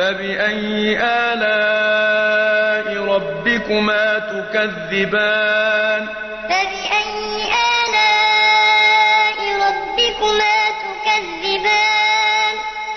فبأي آلاء ربكما تكذبان فبأي